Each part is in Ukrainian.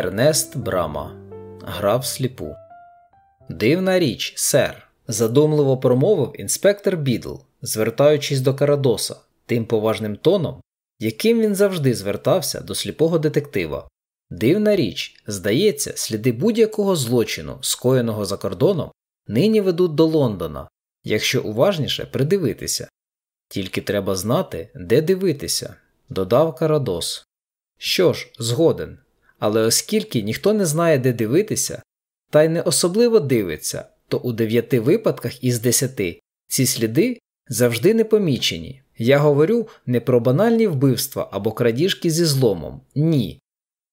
Ернест Брама Грав сліпу. Дивна річ, сер. задумливо промовив інспектор Бідл, звертаючись до Карадоса тим поважним тоном, яким він завжди звертався до сліпого детектива. Дивна річ, здається, сліди будь-якого злочину, скоєного за кордоном, нині ведуть до Лондона, якщо уважніше придивитися. Тільки треба знати, де дивитися, додав Карадос. Що ж, згоден. Але оскільки ніхто не знає, де дивитися, та й не особливо дивиться, то у дев'яти випадках із десяти ці сліди завжди не помічені. Я говорю не про банальні вбивства або крадіжки зі зломом, ні.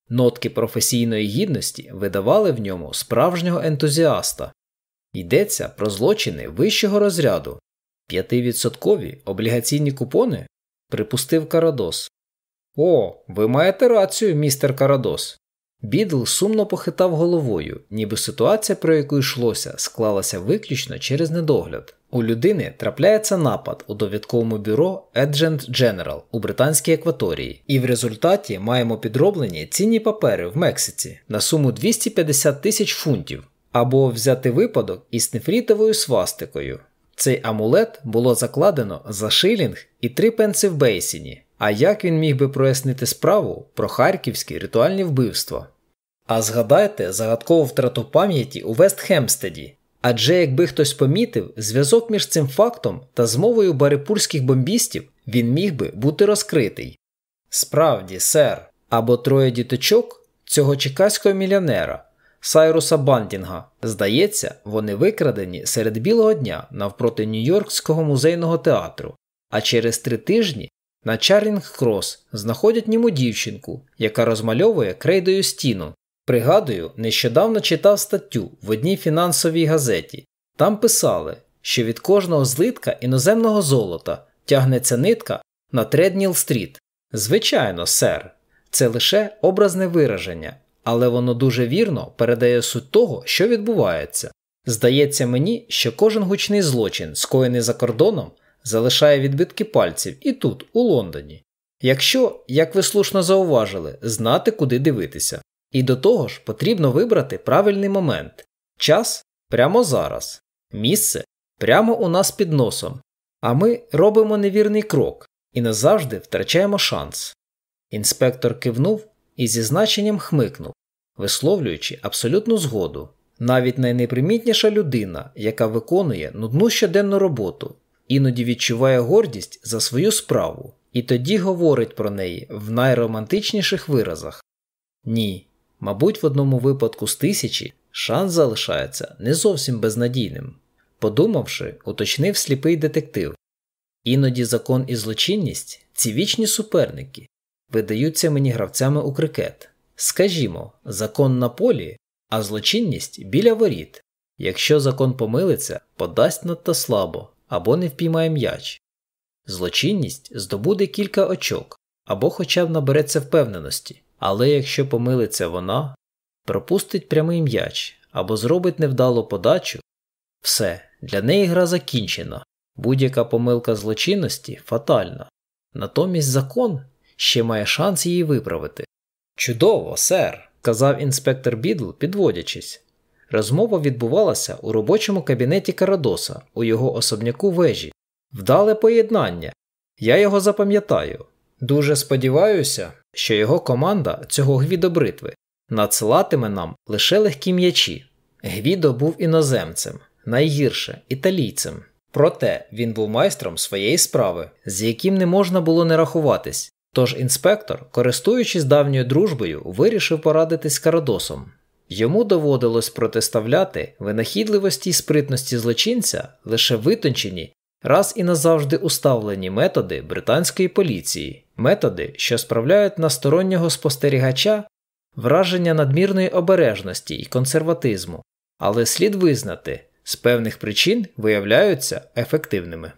Нотки професійної гідності видавали в ньому справжнього ентузіаста. Йдеться про злочини вищого розряду, п'ятивідсоткові облігаційні купони, припустив Карадос. О, ви маєте рацію, містер Карадос. Бідл сумно похитав головою, ніби ситуація, про яку йшлося, склалася виключно через недогляд. У людини трапляється напад у довідковому бюро Agent General у британській екваторії, і в результаті маємо підроблені цінні папери в Мексиці на суму 250 тисяч фунтів, або взяти випадок із нефрітовою свастикою. Цей амулет було закладено за шилінг і три пенси в Бейсіні. А як він міг би прояснити справу про харківські ритуальні вбивства? А згадайте загадкову втрату пам'яті у Вестхемстеді. Адже якби хтось помітив зв'язок між цим фактом та змовою барипурських бомбістів, він міг би бути розкритий. Справді, сер, або троє діточок цього чекаського мільйонера Сайруса Бандінга. Здається, вони викрадені серед білого дня навпроти Нью-Йоркського музейного театру, а через три тижні на Чарінг Крос знаходять німу дівчинку, яка розмальовує крейдою стіну. Пригадую, нещодавно читав статтю в одній фінансовій газеті. Там писали, що від кожного злитка іноземного золота тягнеться нитка на Тредніл Стріт. Звичайно, сер, це лише образне вираження, але воно дуже вірно передає суть того, що відбувається. Здається мені, що кожен гучний злочин, скоєний за кордоном, залишає відбитки пальців і тут, у Лондоні. Якщо, як ви слушно зауважили, знати, куди дивитися. І до того ж потрібно вибрати правильний момент час прямо зараз, місце прямо у нас під носом, а ми робимо невірний крок і назавжди втрачаємо шанс. Інспектор кивнув і зі значенням хмикнув, висловлюючи абсолютну згоду. Навіть найнепримітніша людина, яка виконує нудну щоденну роботу, іноді відчуває гордість за свою справу і тоді говорить про неї в найромантичніших виразах. Ні, мабуть, в одному випадку з тисячі шанс залишається не зовсім безнадійним. Подумавши, уточнив сліпий детектив. Іноді закон і злочинність, ці вічні суперники, видаються мені гравцями у крикет. Скажімо, закон на полі, а злочинність біля воріт. Якщо закон помилиться, подасть надто слабо або не впіймає м'яч. Злочинність здобуде кілька очок або хоча б набереться впевненості, але якщо помилиться вона, пропустить прямий м'яч або зробить невдалу подачу, все, для неї гра закінчена, будь-яка помилка злочинності фатальна. Натомість закон ще має шанс її виправити. Чудово, сер, казав інспектор Бідл, підводячись. Розмова відбувалася у робочому кабінеті Карадоса у його особняку вежі. Вдале поєднання. Я його запам'ятаю. Дуже сподіваюся, що його команда цього гвідобритви надсилатиме нам лише легкі м'ячі. Гвідо був іноземцем, найгірше італійцем. Проте він був майстром своєї справи, з яким не можна було не рахуватись. Тож інспектор, користуючись давньою дружбою, вирішив порадитись Карадосом. Йому доводилось протиставляти винахідливості й спритності злочинця лише витончені, раз і назавжди уставлені методи британської поліції, методи, що справляють на стороннього спостерігача враження надмірної обережності і консерватизму, але слід визнати, з певних причин виявляються ефективними.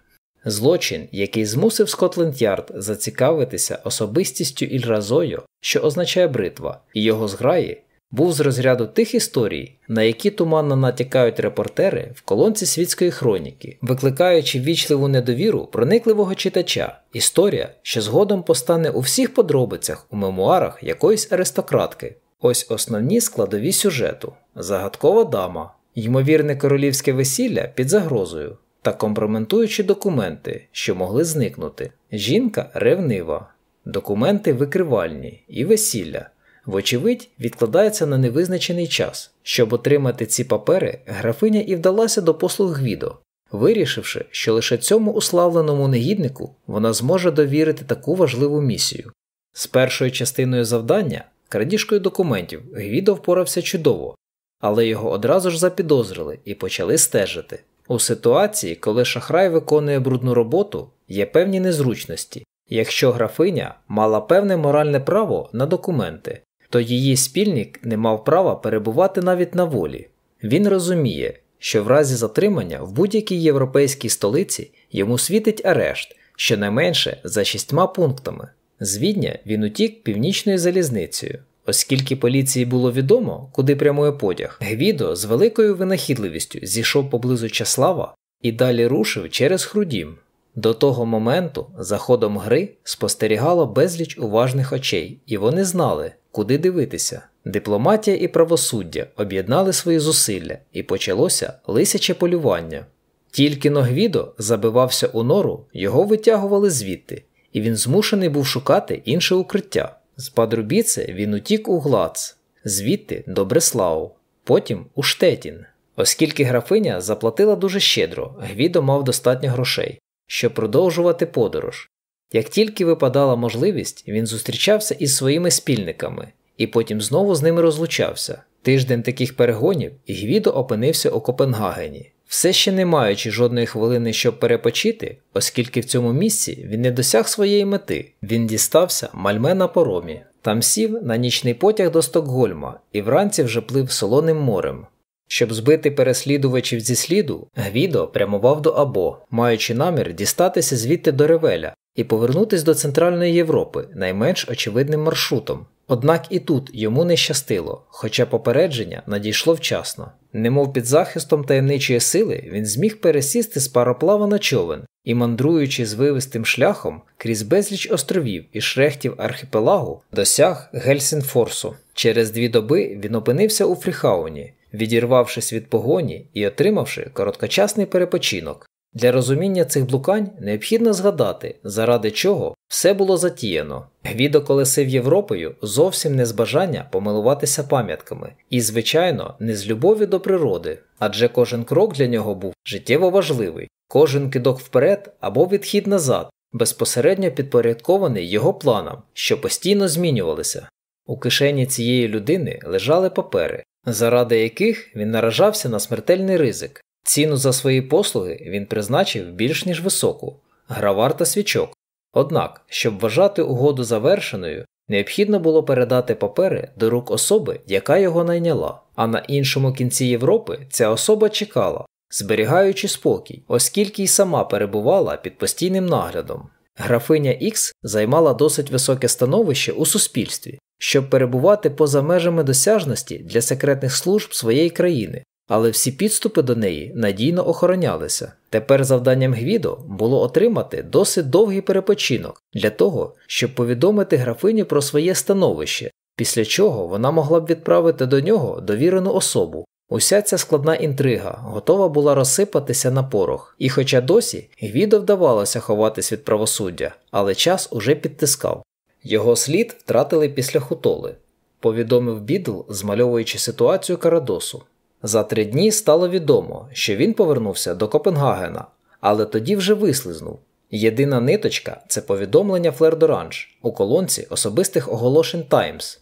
Злочин, який змусив Скотленд Ярд зацікавитися особистістю Ільразою, що означає бритва, і його зграї був з розряду тих історій, на які туманно натякають репортери в колонці світської хроніки, викликаючи ввічливу недовіру проникливого читача, історія, що згодом постане у всіх подробицях у мемуарах якоїсь аристократки. Ось основні складові сюжету: загадкова дама, ймовірне королівське весілля під загрозою та компроментуючі документи, що могли зникнути. Жінка ревнива, документи викривальні і весілля. Вочевидь, відкладається на невизначений час. Щоб отримати ці папери, графиня і вдалася до послуг Гвідо, вирішивши, що лише цьому уславленому негіднику вона зможе довірити таку важливу місію. З першою частиною завдання, крадіжкою документів, Гвідо впорався чудово, але його одразу ж запідозрили і почали стежити. У ситуації, коли шахрай виконує брудну роботу, є певні незручності. Якщо графиня мала певне моральне право на документи, то її спільник не мав права перебувати навіть на волі. Він розуміє, що в разі затримання в будь-якій європейській столиці йому світить арешт щонайменше за шістьма пунктами. З Відня він утік північною залізницею. Оскільки поліції було відомо, куди прямує потяг, Гвідо з великою винахідливістю зійшов поблизу Часлава і далі рушив через Хрудім. До того моменту за ходом гри спостерігало безліч уважних очей, і вони знали, куди дивитися. Дипломатія і правосуддя об'єднали свої зусилля, і почалося лисяче полювання. Тільки Ногвідо забивався у нору, його витягували звідти, і він змушений був шукати інше укриття. З Падрубіце він утік у Глац, звідти до Бреслау, потім у Штетін. Оскільки графиня заплатила дуже щедро, Гвідо мав достатньо грошей, щоб продовжувати подорож. Як тільки випадала можливість, він зустрічався із своїми спільниками і потім знову з ними розлучався. Тиждень таких перегонів і Гвідо опинився у Копенгагені, все ще не маючи жодної хвилини, щоб перепочити, оскільки в цьому місці він не досяг своєї мети. Він дістався мальме на поромі, там сів на нічний потяг до Стокгольма і вранці вже плив солоним морем. Щоб збити переслідувачів зі сліду, Гвідо прямував до Або, маючи намір дістатися звідти до Ревеля і повернутися до Центральної Європи найменш очевидним маршрутом. Однак і тут йому не щастило, хоча попередження надійшло вчасно. Немов під захистом таємничої сили, він зміг пересісти з пароплава на човен і, мандруючи звивистим шляхом крізь безліч островів і шрехтів архіпелагу, досяг Гельсінфорсу. Через дві доби він опинився у Фріхауні, відірвавшись від погоні і отримавши короткочасний перепочинок. Для розуміння цих блукань необхідно згадати, заради чого все було затіяно. Гвідо колесив Європою зовсім не з бажання помилуватися пам'ятками, і, звичайно, не з любові до природи, адже кожен крок для нього був життєво важливий, кожен кидок вперед або відхід назад, безпосередньо підпорядкований його планам, що постійно змінювалися. У кишені цієї людини лежали папери, заради яких він наражався на смертельний ризик. Ціну за свої послуги він призначив більш ніж високу гра варта свічок. Однак, щоб вважати угоду завершеною, необхідно було передати папери до рук особи, яка його найняла, а на іншому кінці Європи ця особа чекала, зберігаючи спокій, оскільки й сама перебувала під постійним наглядом. Графиня Ікс займала досить високе становище у суспільстві, щоб перебувати поза межами досяжності для секретних служб своєї країни, але всі підступи до неї надійно охоронялися. Тепер завданням Гвідо було отримати досить довгий перепочинок для того, щоб повідомити графині про своє становище, після чого вона могла б відправити до нього довірену особу. Уся ця складна інтрига готова була розсипатися на порох, і хоча досі Гвідо вдавалося ховатись від правосуддя, але час уже підтискав. Його слід втратили після хутоли, повідомив Бідл, змальовуючи ситуацію Карадосу. За три дні стало відомо, що він повернувся до Копенгагена, але тоді вже вислизнув. Єдина ниточка це повідомлення Флердоранж у колонці особистих оголошень Таймс.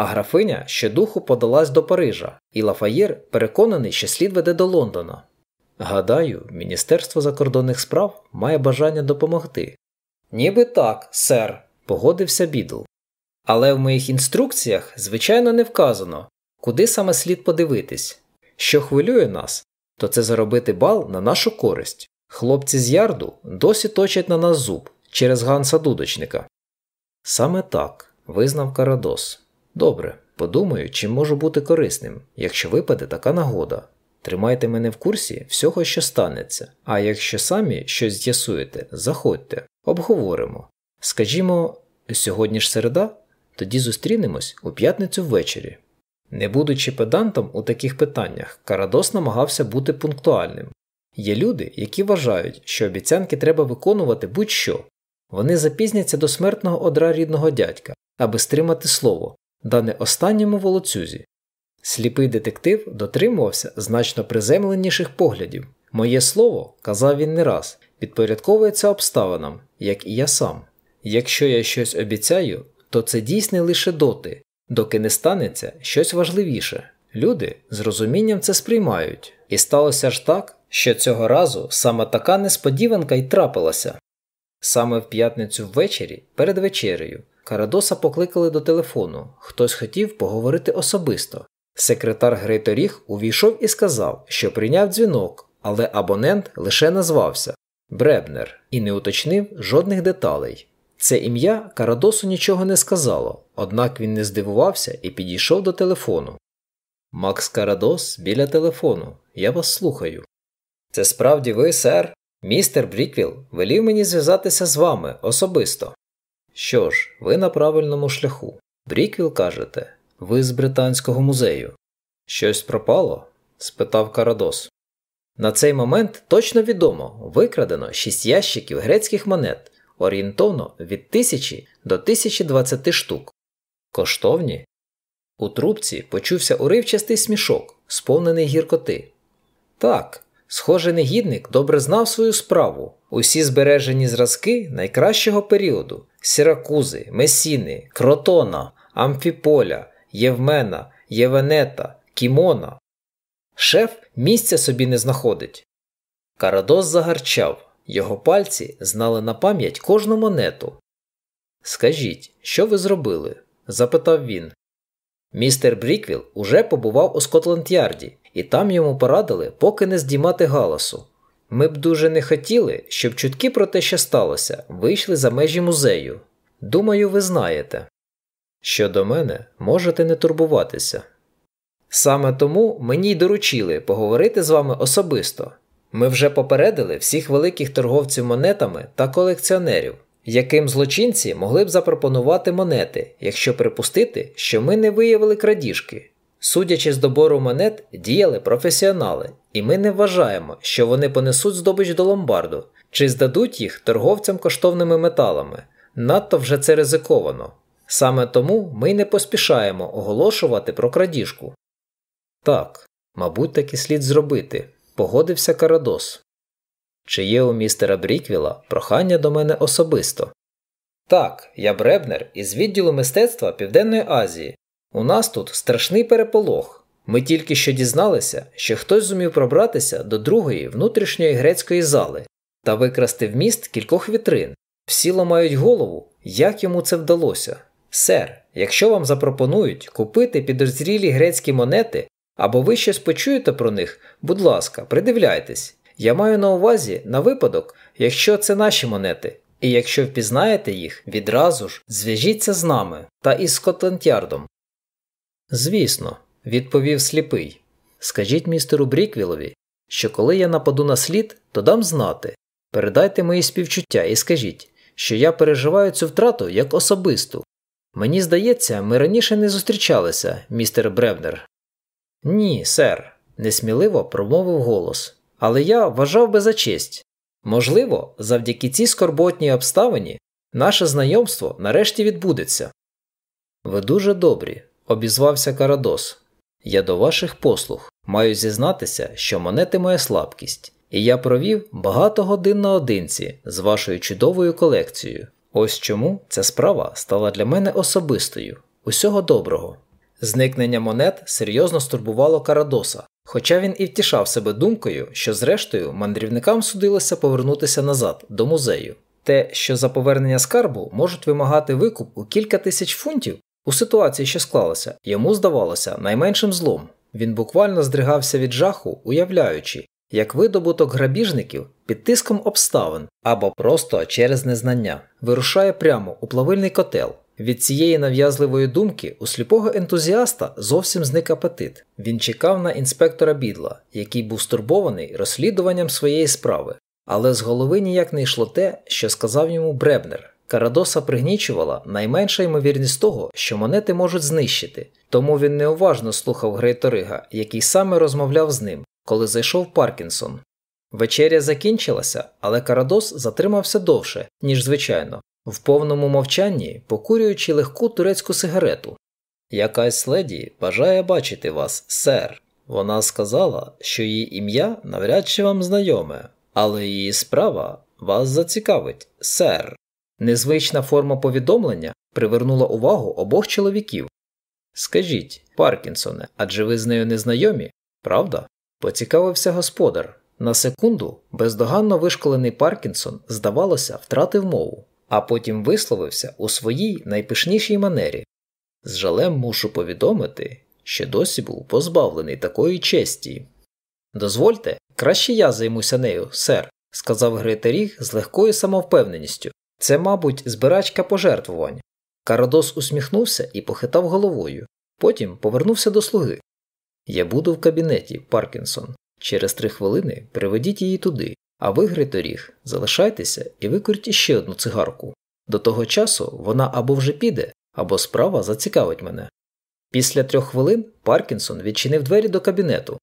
А графиня щодуху подалась до Парижа, і Лафаєр переконаний, що слід веде до Лондона. Гадаю, Міністерство закордонних справ має бажання допомогти. Ніби так, сер, погодився Бідл. Але в моїх інструкціях, звичайно, не вказано, куди саме слід подивитись. Що хвилює нас, то це заробити бал на нашу користь. Хлопці з ярду досі точать на нас зуб через ганса дудочника. Саме так, визнав Карадос. Добре, подумаю, чим можу бути корисним, якщо випаде така нагода. Тримайте мене в курсі всього, що станеться, а якщо самі щось з'ясуєте, заходьте, обговоримо. Скажімо, сьогодні ж середа? Тоді зустрінемось у п'ятницю ввечері. Не будучи педантом у таких питаннях, Карадос намагався бути пунктуальним. Є люди, які вважають, що обіцянки треба виконувати будь-що. Вони запізняться до смертного одра рідного дядька, аби стримати слово, дане останньому волоцюзі. Сліпий детектив дотримувався значно приземленіших поглядів. Моє слово, казав він не раз, підпорядковується обставинам, як і я сам. Якщо я щось обіцяю, то це дійсне лише доти, доки не станеться щось важливіше. Люди з розумінням це сприймають, і сталося ж так, що цього разу саме така несподіванка й трапилася. Саме в п'ятницю ввечері, перед вечерею, Карадоса покликали до телефону, хтось хотів поговорити особисто. Секретар Грейторіг увійшов і сказав, що прийняв дзвінок, але абонент лише назвався Бребнер і не уточнив жодних деталей. Це ім'я Карадосу нічого не сказало, однак він не здивувався і підійшов до телефону. Макс Карадос біля телефону. Я вас слухаю. Це справді ви, сер? Містер Бріквіл велів мені зв'язатися з вами особисто. Що ж, ви на правильному шляху. Бріквіл кажете, ви з Британського музею. Щось пропало? спитав Карадос. На цей момент точно відомо викрадено шість ящиків грецьких монет орієнтовно від 1000 до 1020 штук. Коштовні. У трубці почувся уривчастий смішок, сповнений гіркоти. Так, схоже, негідник добре знав свою справу. Усі збережені зразки найкращого періоду Сіракузи, Месіни, Кротона, Амфіполя, Євмена, Євенета, Кімона. Шеф місця собі не знаходить. Карадос загарчав. Його пальці знали на пам'ять кожну монету. Скажіть, що ви зробили? запитав він. Містер Бріквіл уже побував у Скотланд-Ярді, і там йому порадили поки не здіймати галасу. Ми б дуже не хотіли, щоб чутки про те, що сталося, вийшли за межі музею. Думаю, ви знаєте. Щодо мене, можете не турбуватися. Саме тому мені й доручили поговорити з вами особисто. Ми вже попередили всіх великих торговців монетами та колекціонерів, яким злочинці могли б запропонувати монети, якщо припустити, що ми не виявили крадіжки. Судячи з добору монет, діяли професіонали, і ми не вважаємо, що вони понесуть здобич до ломбарду чи здадуть їх торговцям коштовними металами. Надто вже це ризиковано. Саме тому ми й не поспішаємо оголошувати про крадіжку. Так, мабуть, так і слід зробити погодився Карадос. Чи є у містера Бріквіла прохання до мене особисто? Так, я Бребнер із відділу мистецтва Південної Азії. У нас тут страшний переполох. Ми тільки що дізналися, що хтось зумів пробратися до другої внутрішньої грецької зали та викрасти в міст кількох вітрин. Всі ламають голову, як йому це вдалося. Сер, якщо вам запропонують купити підозрілі грецькі монети або ви щось почуєте про них, будь ласка, придивляйтесь. Я маю на увазі на випадок, якщо це наші монети, і якщо впізнаєте їх, відразу ж зв'яжіться з нами та із Скотланд-Ярдом. Звісно, відповів сліпий. Скажіть містеру Бріквілові, що коли я нападу на слід, то дам знати. Передайте мої співчуття і скажіть, що я переживаю цю втрату як особисту. Мені здається, ми раніше не зустрічалися, містер Бревнер. Ні, сер, несміливо промовив голос. Але я вважав би за честь. Можливо, завдяки цій скорботній обставині наше знайомство нарешті відбудеться. Ви дуже добрі, обізвався Карадос. Я до ваших послуг маю зізнатися, що монети моя слабкість, і я провів багато годин наодинці з вашою чудовою колекцією. Ось чому ця справа стала для мене особистою. Усього доброго. Зникнення монет серйозно стурбувало Карадоса, хоча він і втішав себе думкою, що зрештою мандрівникам судилося повернутися назад до музею. Те, що за повернення скарбу можуть вимагати викуп у кілька тисяч фунтів, у ситуації, що склалася, йому здавалося найменшим злом. Він буквально здригався від жаху, уявляючи, як видобуток грабіжників під тиском обставин або просто через незнання вирушає прямо у плавильний котел. Від цієї нав'язливої думки у сліпого ентузіаста зовсім зник апетит. Він чекав на інспектора бідла, який був стурбований розслідуванням своєї справи, але з голови ніяк не йшло те, що сказав йому Бребнер. Карадоса пригнічувала найменша ймовірність того, що монети можуть знищити, тому він неуважно слухав Грейторига, який саме розмовляв з ним, коли зайшов Паркінсон. Вечеря закінчилася, але Карадос затримався довше, ніж звичайно, в повному мовчанні покурюючи легку турецьку сигарету. Якась леді бажає бачити вас, сер. Вона сказала, що її ім'я навряд чи вам знайоме, але її справа вас зацікавить, сер. Незвична форма повідомлення привернула увагу обох чоловіків. Скажіть, Паркінсоне, адже ви з нею не знайомі, правда? Поцікавився господар. На секунду бездоганно вишколений Паркінсон, здавалося, втратив мову, а потім висловився у своїй найпишнішій манері. З жалем мушу повідомити, що досі був позбавлений такої честі. Дозвольте, краще я займуся нею, сер, сказав Гритеріг з легкою самовпевненістю. Це, мабуть, збирачка пожертвувань. Карадос усміхнувся і похитав головою, потім повернувся до слуги. Я буду в кабінеті, Паркінсон. Через три хвилини приведіть її туди, а ви, Гриторіг, залишайтеся і викуріть іще одну цигарку. До того часу вона або вже піде, або справа зацікавить мене. Після трьох хвилин Паркінсон відчинив двері до кабінету.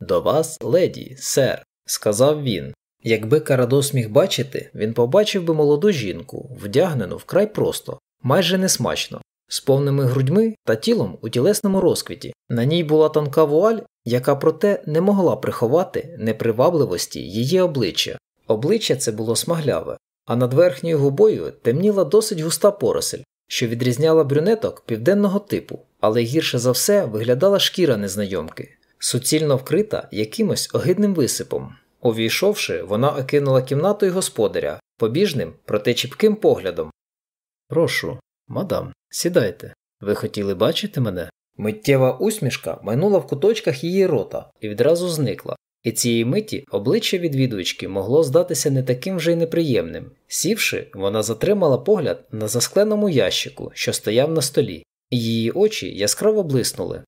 До вас, леді, сер, сказав він. Якби Карадос міг бачити, він побачив би молоду жінку, вдягнену вкрай просто, майже несмачно, з повними грудьми та тілом у тілесному розквіті. На ній була тонка вуаль, яка проте не могла приховати непривабливості її обличчя. Обличчя це було смагляве, а над верхньою губою темніла досить густа поросель, що відрізняла брюнеток південного типу, але гірше за все виглядала шкіра незнайомки, суцільно вкрита якимось огидним висипом. Увійшовши, вона окинула кімнату й господаря побіжним, проте чіпким поглядом. Прошу, мадам, сідайте. Ви хотіли бачити мене? Миттєва усмішка майнула в куточках її рота і відразу зникла, і цієї миті обличчя відвідувачки могло здатися не таким вже й неприємним. Сівши, вона затримала погляд на заскленому ящику, що стояв на столі, і її очі яскраво блиснули.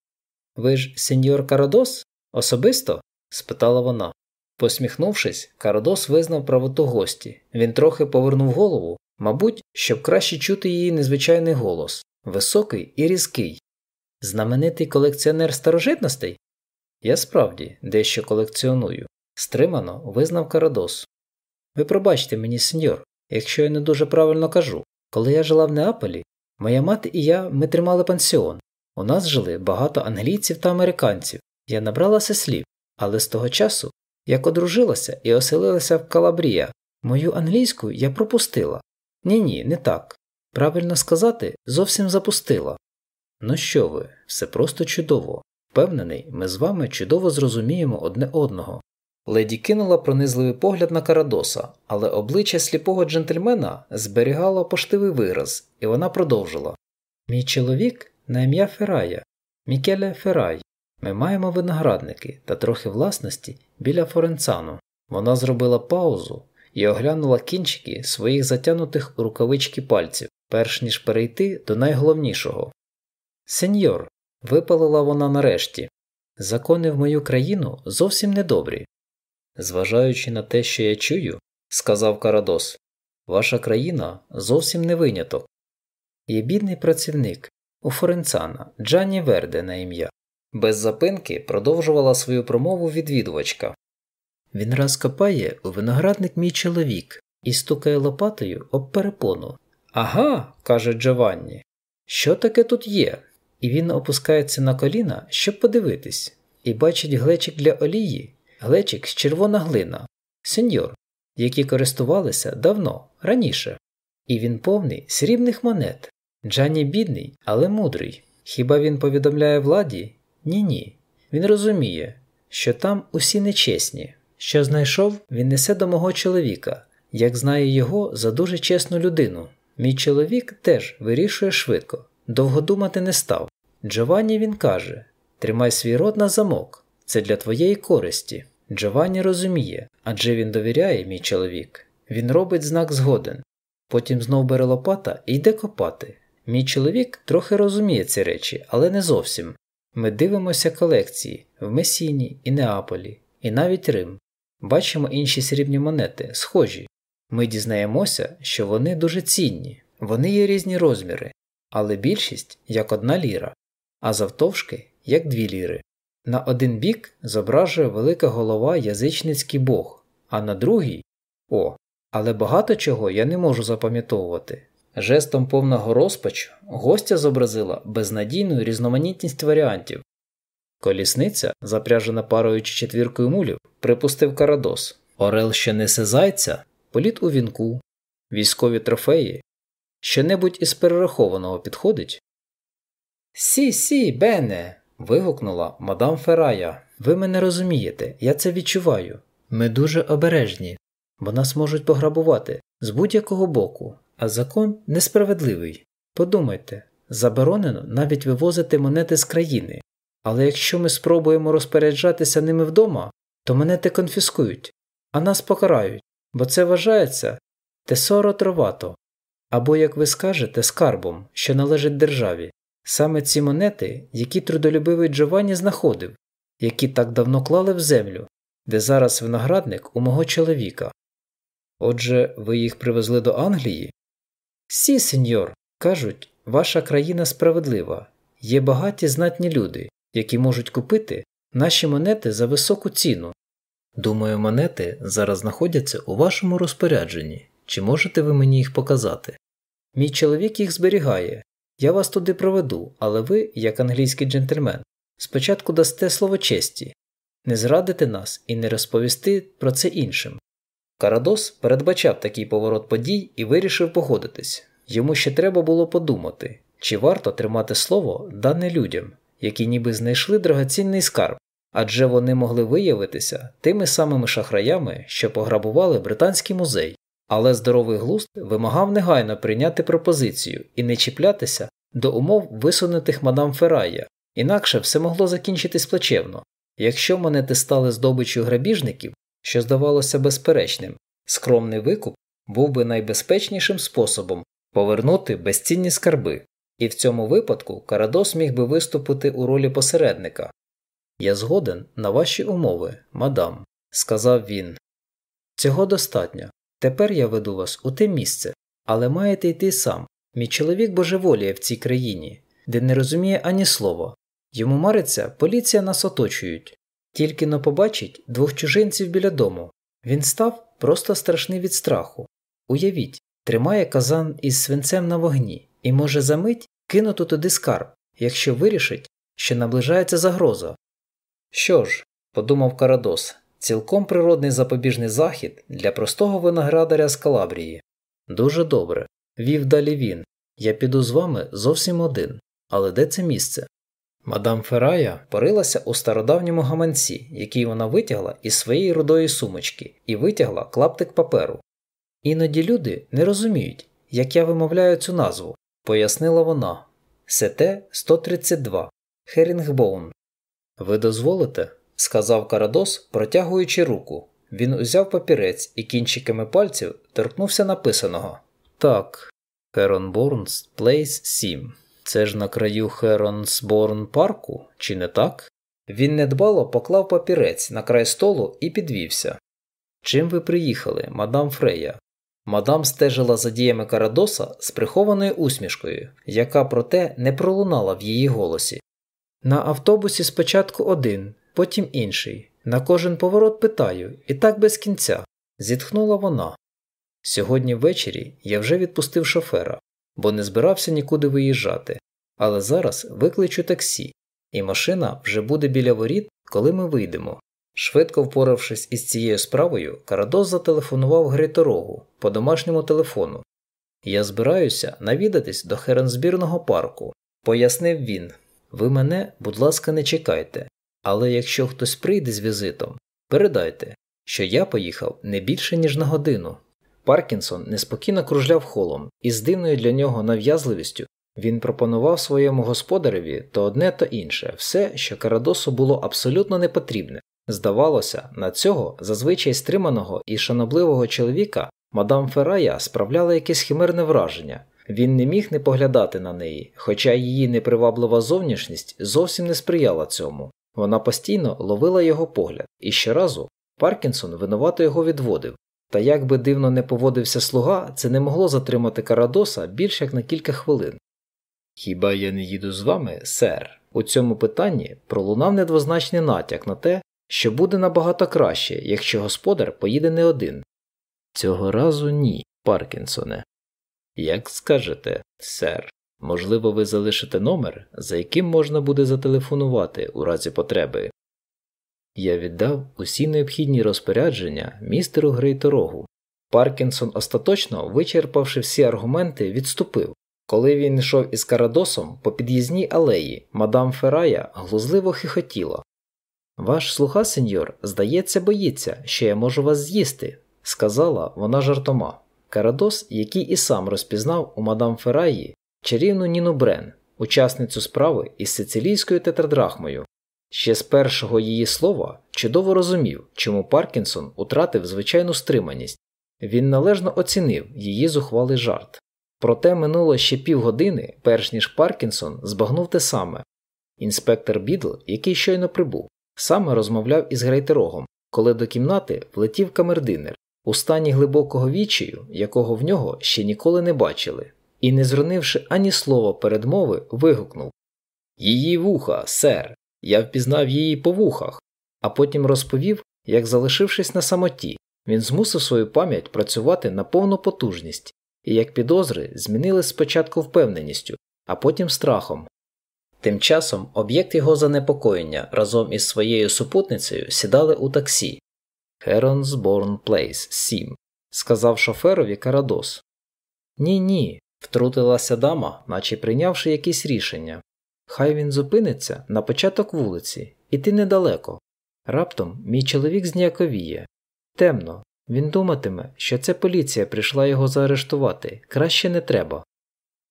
Ви ж сеньор Карадос? Особисто? спитала вона. Посміхнувшись, Карадос визнав правоту гості. Він трохи повернув голову, мабуть, щоб краще чути її незвичайний голос високий і різкий. Знаменитий колекціонер старожитностей? Я справді дещо колекціоную, стримано визнав Карадос. Ви пробачте мені, сеньор, якщо я не дуже правильно кажу. Коли я жила в Неаполі, моя мати і я ми тримали пансіон. У нас жили багато англійців та американців. Я набралася слів, але з того часу, як одружилася і оселилася в Калабрія, мою англійську я пропустила. Ні ні, не так. Правильно сказати, зовсім запустила. Ну що ви, все просто чудово. Впевнений, ми з вами чудово зрозуміємо одне одного. Леді кинула пронизливий погляд на Карадоса, але обличчя сліпого джентльмена зберігало поштивий вираз, і вона продовжила Мій чоловік на ім'я Ферая, Мікеле Ферай. Ми маємо виноградники та трохи власності біля Форенцану. Вона зробила паузу і оглянула кінчики своїх затянутих у рукавички пальців, перш ніж перейти до найголовнішого. Сеньор, випалила вона нарешті, закони в мою країну зовсім недобрі. Зважаючи на те, що я чую, сказав Карадос, ваша країна зовсім не виняток. Є бідний працівник у Форенцана Джанні Верде на ім'я. Без запинки продовжувала свою промову відвідувачка. Він раз копає у виноградник мій чоловік і стукає лопатою об перепону. Ага, каже Джованні. Що таке тут є? І він опускається на коліна, щоб подивитись, і бачить глечик для олії, глечик з червона глина, сеньор, які користувалися давно, раніше. І він повний срібних монет. Джані бідний, але мудрий. Хіба він повідомляє владі? Ні ні. Він розуміє, що там усі нечесні. Що знайшов, він несе до мого чоловіка, як знає його за дуже чесну людину. Мій чоловік теж вирішує швидко, довго думати не став. Джованні він каже Тримай свій рот на замок, це для твоєї користі. Джованні розуміє, адже він довіряє мій чоловік. Він робить знак згоден. Потім знов бере лопата і йде копати. Мій чоловік трохи розуміє ці речі, але не зовсім. Ми дивимося колекції в Месіні і Неаполі, і навіть Рим. Бачимо інші срібні монети, схожі. ми дізнаємося, що вони дуже цінні, вони є різні розміри, але більшість як одна ліра, а завтовшки як дві ліри. На один бік зображує велика голова язичницький бог, а на другий о, але багато чого я не можу запам'ятовувати. Жестом повного розпачу гостя зобразила безнадійну різноманітність варіантів. Колісниця, запряжена парою чи четвіркою мулів, припустив Карадос. Орел, що несе зайця, політ у вінку, військові трофеї. Що-небудь із перерахованого підходить? Сі, сі, Бене. вигукнула мадам Ферая. Ви мене розумієте, я це відчуваю. Ми дуже обережні, бо нас можуть пограбувати з будь-якого боку, а закон несправедливий. Подумайте, заборонено навіть вивозити монети з країни, але якщо ми спробуємо розпоряджатися ними вдома, то монети конфіскують, а нас покарають, бо це вважається тесоро тровато, або, як ви скажете, скарбом, що належить державі. Саме ці монети, які трудолюбивий Джованні знаходив, які так давно клали в землю, де зараз виноградник у мого чоловіка. Отже, ви їх привезли до Англії? Сі, сеньор, кажуть, ваша країна справедлива, є багаті знатні люди, які можуть купити наші монети за високу ціну. Думаю, монети зараз знаходяться у вашому розпорядженні. Чи можете ви мені їх показати? Мій чоловік їх зберігає. Я вас туди проведу, але ви, як англійський джентльмен, спочатку дасте слово честі, не зрадите нас і не розповісти про це іншим. Карадос передбачав такий поворот подій і вирішив погодитись. Йому ще треба було подумати, чи варто тримати слово дане людям, які ніби знайшли драгоцінний скарб, адже вони могли виявитися тими самими шахраями, що пограбували Британський музей. Але здоровий глузд вимагав негайно прийняти пропозицію і не чіплятися до умов висунутих мадам Феррая, інакше все могло закінчитись плачевно. Якщо монети стали здобиччю грабіжників, що здавалося безперечним, скромний викуп був би найбезпечнішим способом повернути безцінні скарби, і в цьому випадку Карадос міг би виступити у ролі посередника. Я згоден на ваші умови, мадам, сказав він. Цього достатньо. Тепер я веду вас у те місце, але маєте йти сам. Мій чоловік божеволіє в цій країні, де не розуміє ані слова. Йому мариться, поліція нас оточують. Тільки но побачить двох чужинців біля дому. Він став просто страшний від страху. Уявіть, тримає казан із свинцем на вогні і може за мить кинути туди скарб, якщо вирішить, що наближається загроза. Що ж, подумав Карадос, цілком природний запобіжний захід для простого виноградаря з Калабрії. Дуже добре, вів далі він. Я піду з вами зовсім один. Але де це місце? Мадам Ферая порилася у стародавньому гаманці, який вона витягла із своєї рудої сумочки, і витягла клаптик паперу. Іноді люди не розуміють, як я вимовляю цю назву, пояснила вона. СТ 132 Херінгбоун. Ви дозволите? сказав Карадос, протягуючи руку. Він узяв папірець і кінчиками пальців торкнувся написаного. Так, Херонсборн Плейс 7. Це ж на краю Херонсборн парку, чи не так? Він недбало поклав папірець на край столу і підвівся. Чим ви приїхали, мадам Фрея? Мадам стежила за діями Карадоса з прихованою усмішкою, яка проте не пролунала в її голосі. На автобусі спочатку один, потім інший. На кожен поворот питаю, і так без кінця, зітхнула вона. Сьогодні ввечері я вже відпустив шофера, бо не збирався нікуди виїжджати, але зараз викличу таксі, і машина вже буде біля воріт, коли ми вийдемо. Швидко впоравшись із цією справою, Карадос зателефонував Грейторогу по домашньому телефону. Я збираюся навідатись до Херензбірного парку, пояснив він. Ви мене, будь ласка, не чекайте, але якщо хтось прийде з візитом, передайте, що я поїхав не більше, ніж на годину. Паркінсон неспокійно кружляв холом, і з дивною для нього нав'язливістю він пропонував своєму господареві то одне, то інше, все, що Карадосу було абсолютно непотрібне. Здавалося, на цього зазвичай стриманого і шанобливого чоловіка мадам Ферая справляла якесь химерне враження. Він не міг не поглядати на неї, хоча її неприваблива зовнішність зовсім не сприяла цьому. Вона постійно ловила його погляд, і щоразу Паркінсон винувато його відводив. Та як би дивно не поводився слуга, це не могло затримати Карадоса більш як на кілька хвилин. Хіба я не їду з вами, сер? У цьому питанні пролунав недвозначний натяк на те, що буде набагато краще, якщо господар поїде не один. Цього разу ні, Паркінсоне. Як скажете, сер, можливо, ви залишите номер, за яким можна буде зателефонувати у разі потреби. Я віддав усі необхідні розпорядження містеру Грейторогу. Паркінсон, остаточно, вичерпавши всі аргументи, відступив. Коли він йшов із Карадосом по під'їзній алеї, мадам Ферая глузливо хихотіла. Ваш слуга, сеньор, здається, боїться, що я можу вас з'їсти, сказала вона жартома. Карадос, який і сам розпізнав у мадам Фераї чарівну Ніну Брен, учасницю справи із сицилійською тетрадрахмою. Ще з першого її слова чудово розумів, чому Паркінсон утратив звичайну стриманість. Він належно оцінив її зухвалий жарт. Проте минуло ще півгодини, перш ніж Паркінсон збагнув те саме. Інспектор Бідл, який щойно прибув, саме розмовляв із Грейтерогом, коли до кімнати влетів камердинер у стані глибокого відчаю, якого в нього ще ніколи не бачили, і, не зронивши ані слова передмови, вигукнув Її вуха, сер, я впізнав її по вухах, а потім розповів, як, залишившись на самоті, він змусив свою пам'ять працювати на повну потужність, і як підозри змінили спочатку впевненістю, а потім страхом. Тим часом об'єкт його занепокоєння разом із своєю супутницею сідали у таксі. Heronsbourne Place 7, сказав шоферові Карадос. Ні, ні, втрутилася дама, наче прийнявши якесь рішення. Хай він зупиниться на початок вулиці, іти недалеко. Раптом мій чоловік зніяковіє. Темно. Він думатиме, що це поліція прийшла його заарештувати. Краще не треба.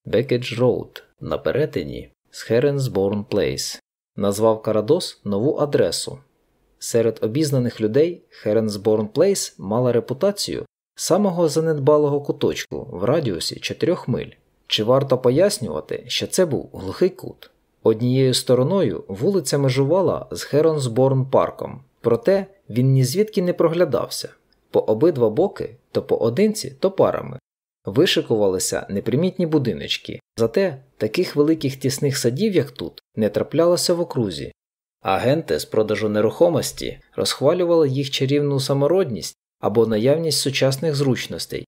Бекедж Роуд на перетині з Heronsbourne Place. Назвав Карадос нову адресу. Серед обізнаних людей Heronsbourne Place мала репутацію самого занедбалого куточку в радіусі 4 миль. Чи варто пояснювати, що це був глухий кут? Однією стороною вулиця межувала з Херонсборн парком, проте він ні звідки не проглядався. По обидва боки, то поодинці, то парами, вишикувалися непримітні будиночки, зате таких великих тісних садів, як тут, не траплялося в окрузі. Агенти з продажу нерухомості розхвалювали їх чарівну самородність або наявність сучасних зручностей,